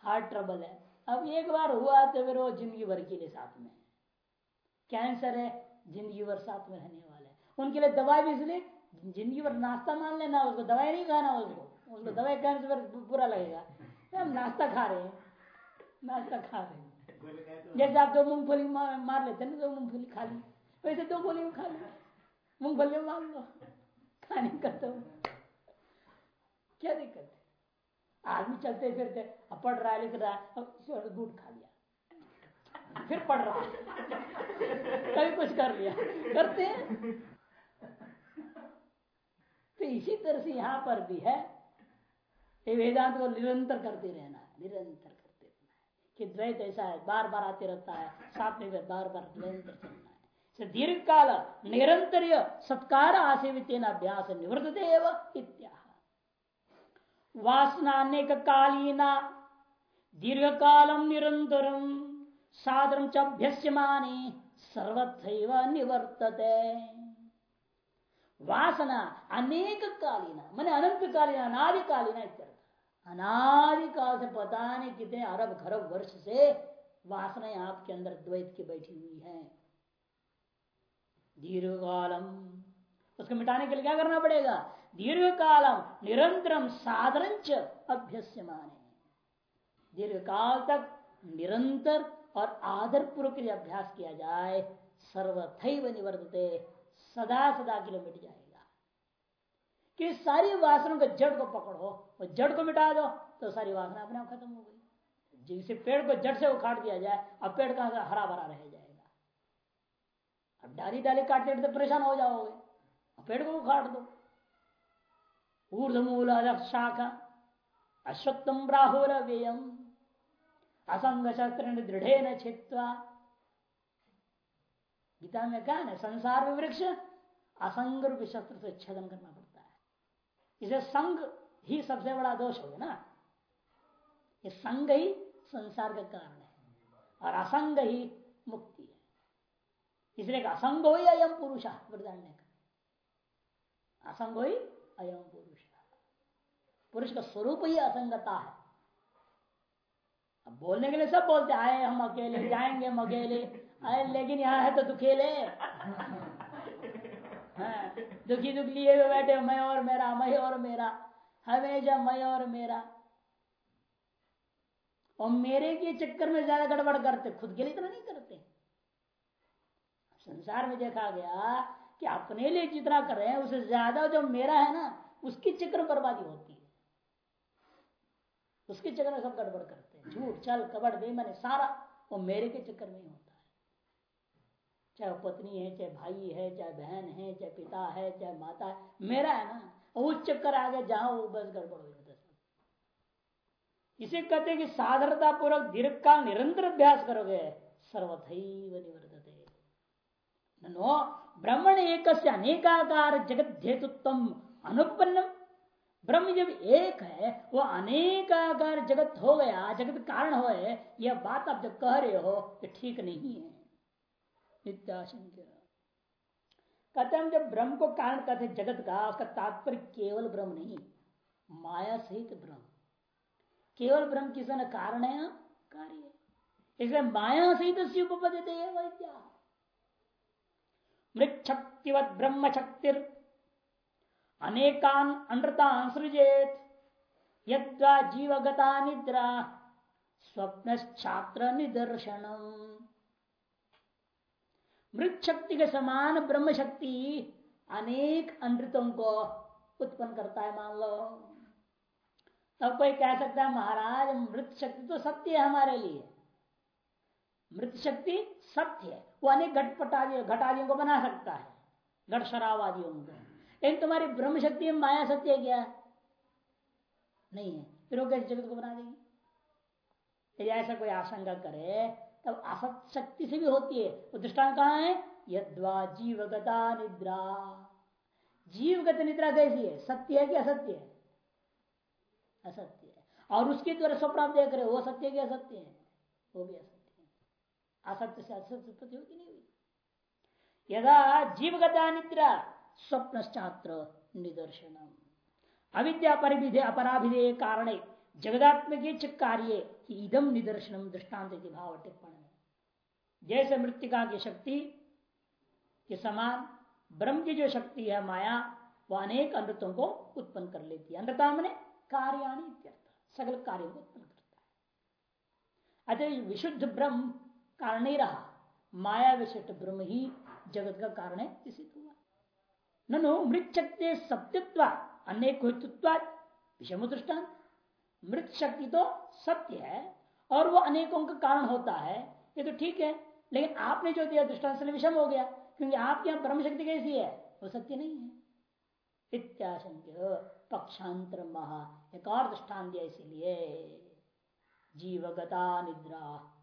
A: हार्ट ट्रबल है। अब एक बार हुआ तो फिर वो ज़िंदगी भर के लिए साथ में कैंसर है ज़िंदगी भर साथ में रहने वाला है। उनके लिए दवाई भी इसलिए ज़िंदगी भर नाश्ता मान लेना उसको दवाई नहीं खाना उसको उसको दवाई खाने से बुरा लगेगा। हम नाश्ता खा रहे हैं। नाश्ता खा रहे हैं। जैसे आप दो मूंगफली मार, लेते हैं ना दो मूंगफली खा ली। वैसे दो गोली खा ली। मूंगफली मार लो। खाने का तो क्या दिक्कत है? आदमी चलते फिरते, अब पढ़ रहा है, लिख रहा है दूध खा लिया। फिर पढ़ रहा है। कभी कुछ कर लिया। करते हैं। तो इसी तरह से यहाँ पर भी है। ये वेदांत को निरंतर करते रहना निरंतर करते रहना है। कि द्वैत ऐसा है बार बार आते रहता है, साथ में बार बार निरंतर चलना है। दीर्घ काल निरंतर सत्कार आसेवित अभ्यास निवृत्त इत्या वासना अनेक कालीना दीर्घ कालम निरंतरम साधन चभ्यस्य माने सर्वथैव निवर्तते। वासना अनेक कालीना मैंने अनंत कालीन अनादिकालीना अनादिकाल से पता नहीं कितने अरब खरब वर्ष से वासनाएँ आपके अंदर द्वैत की बैठी हुई है। दीर्घ कालम उसको मिटाने के लिए क्या करना पड़ेगा? दीर्घ कालम निरंतरम साधन अभ्यस्य माने दीर्घ काल तक निरंतर और आदर पूर्वक अभ्यास किया जाए, सर्वथैव निवर्तते, सदा सदा के लिए मिट जाएगा। कि सारी वासनों के जड़ को पकड़ो और जड़ को मिटा दो तो सारी वासना अपने आप खत्म हो गई। जिसे पेड़ को जड़ से उखाड़ दिया जाए, अब पेड़ से हरा भरा रह जाएगा? अब डाली डाली काटते तो परेशान हो जाओगे। पेड़ को उखाड़ दो। ऊर्धमूल शाखा अश्वत्थम राहुल व्ययम असंग शस्त्र दृढ़ न छित्वा गीता में कहा है, संसार में वृक्ष असंग रूप शस्त्र से छेदन करना पड़ता है। इसे संग ही सबसे बड़ा दोष हो ना? ये संग ही संसार का कारण है, और असंग ही मुक्ति है। इसलिए असंग हो अयम पुरुष वृदान्य का असंग हो अयम पुरुष। पुरुष का स्वरूप ही असंगता है। अब बोलने के लिए सब बोलते आए हम अकेले जाएँगे हम अकेले अरे लेकिन यहाँ है तो दुखेले। हाँ, दुखी दुख लिए हुए बैठे मैं और मेरा मैं और मेरा हमेशा मैं और मेरा। और मेरे के चक्कर में ज़्यादा गड़बड़ करते खुद के लिए इतना नहीं करते। संसार में देखा गया कि अपने लिए जितना कर रहे हैं, उससे ज़्यादा जो मेरा है ना, उसकी चक्कर बर्बादी होती है। उसके चक्कर में सब गड़बड़ करते हैं। झूठ, चल कबड़ बेमन सारा, वो मेरे के चक्कर में ही होता चाहे पत्नी है, चाहे भाई है, चाहे बहन है, चाहे पिता है, चाहे माता है, मेरा है ना उस चक्कर आ गया जहाँ वो बस गड़बड़ हो जाता इसे कहते कि साधारणता पूर्वक दीर्घ काल निरंतर अभ्यास करोगे, सर्वथैव निवर्तते। नो ब्रह्मण एक अनेकाकार जगत हेतुत्व अनुपन्न ब्रह्म जब एक है वो अनेकाकार जगत हो गया, जगत कारण हो यह बात आप जब कह रहे हो ये ठीक नहीं है। कहते हम जब ब्रह्म को कारण कहते जगत का, उसका तात्पर्य केवल ब्रह्म नहीं, माया सहित ब्रह्म। केवल ब्रह्म किस न कारण है? कार्य। इसलिए माया सहित उपपदते वैद्या। मृत शक्तिवत ब्रह्म शक्ति अनेकान अनृता सृजेत। यद्वा जीवगता निद्रा स्वप्न छात्र निदर्शन मृत शक्ति के समान ब्रह्म शक्ति अनेक अमृतों को उत्पन्न करता है मान लो। तब कोई कह सकता है, महाराज मृत शक्ति तो सत्य है हमारे लिए। मृत शक्ति सत्य है। वो अनेक घटपटादियों घटादियों को बना सकता है। घट शराब आदियों को। लेकिन तुम्हारी ब्रह्म शक्ति माया सत्य है क्या? नहीं है। फिर वो कैसे जगत को बना देगी? यदि ऐसा कोई आशंका करे, तब असत शक्ति से भी होती है। वो दृष्टान कहा है? यद्वा जीवगता निद्रा। जीवगत निद्रा कैसी है? सत्य है कि असत्य है? असत्य है। और उसके द्वारा स्वप्न आप देख रहे हो, वो सत्य है कि असत्य है? वो भी असत्य असत्य से असत्य उत्पत्ति होगी नहीं हुई। यदा जीवगता निद्रा स्वप्न छात्र निदर्शनम। अविद्या परिविधे, अपराभिधेय कारण, जगदात्मक कार्य इदम निदर्शनम दृष्टांत भाव टिप्पण जैसे मृतिका की शक्ति के समान, ब्रह्म की जो शक्ति है माया वह अनेक अमृतों को उत्पन्न कर लेती है। अमृता मैंने कार्याणी सकल कार्यों को उत्पन्न करता है। अतः विशुद्ध ब्रह्म कारण नहीं रहा। माया विशिष्ट ब्रह्म ही जगत का कारण है सिद्ध हुआ। ननु मृत शक्ति सत्यत्व अनेक विषम दृष्टान मृत शक्ति तो सत्य है, और वो अनेकों का कारण होता है, ये तो ठीक है, लेकिन आपने जो दिया दृष्टांत विषम हो गया, क्योंकि आपके यहाँ ब्रह्म शक्ति कैसी है, वो सत्य नहीं है। इत्याशंक्य पक्षांतर महा, एक और दृष्टान दिया इसीलिए, जीवगता निद्रा।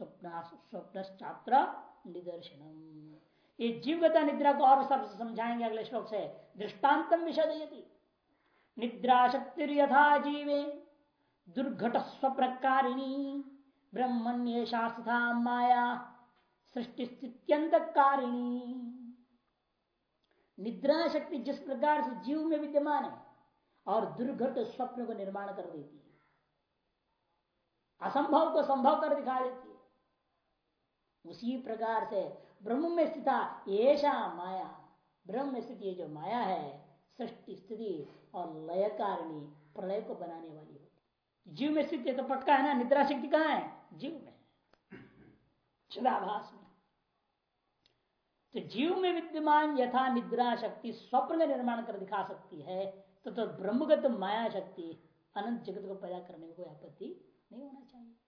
A: स्वप्न स्वप्न छात्र निदर्शनम। ये जीवगता निद्रा को और सब समझाएँगे अगले श्लोक से दृष्टान्तम विषदयति निद्रा शक्ति यथा जीवे दुर्घट स्वप्रकारिणी ब्रह्मण्य शास्त्रता माया सृष्टि स्थित्यंत कारिणी निद्रा शक्ति जिस प्रकार से जीव में विद्यमान है, और दुर्घट स्वप्न को निर्माण कर देती है। असंभव को संभव कर दिखा देती है। उसी प्रकार से ब्रह्म में स्थित ऐसा माया। ब्रह्म में स्थित ये जो माया है सृष्टि स्थिति और लय कारिणी प्रलय को बनाने वाली होती जीव में स्थित तो पटका है ना निद्रा शक्ति कहाँ है? जीव में। चिदाभास में। तो जीव में विद्यमान यथा निद्रा शक्ति स्वप्न का निर्माण कर दिखा सकती है तो, तो ब्रह्मगत माया शक्ति अनंत जगत को पैदा करने कोई आपत्ति नहीं होना चाहिए।